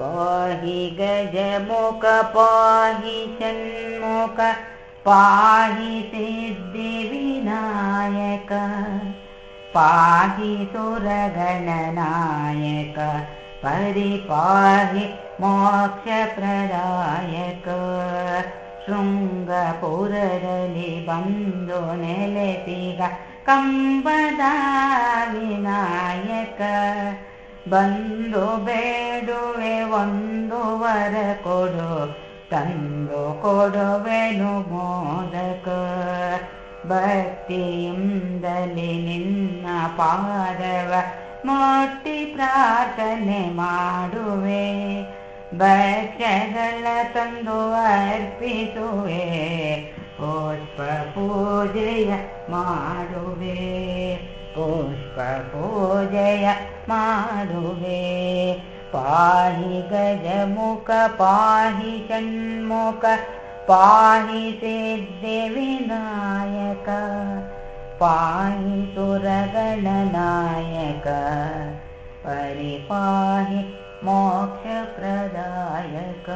पाहि गजमुख पाहि षण्मुख पाहि सिद्धिविनायक पाहि सुरगणनायक परिपाहि मोक्षप्रदायक। शृङ्गपुरदलि बन्धु नेलेसिग कम्बदा विनायक ಬಂದು ಬೇಡುವೆ ಒಂದು ವರ ಕೊಡು ತಂದು ಕೊಡುವೆನು ಮೋದಕ. ಭಕ್ತಿಯಿಂದಲೇ ನಿನ್ನ ಪಾದವ निव ಪ್ರಾರ್ಥನೆ ಮಾಡುವೆ. ब ತಂದು ಅರ್ಪಿಸುವೆ. पुष्प पूजय मारु पुष्प पूजय मारु पाहि गजमुक पाहि चण्मुख पाहि ते देविनायक पाहि तुरगणनायक परि पाहि मोक्षप्रदायक।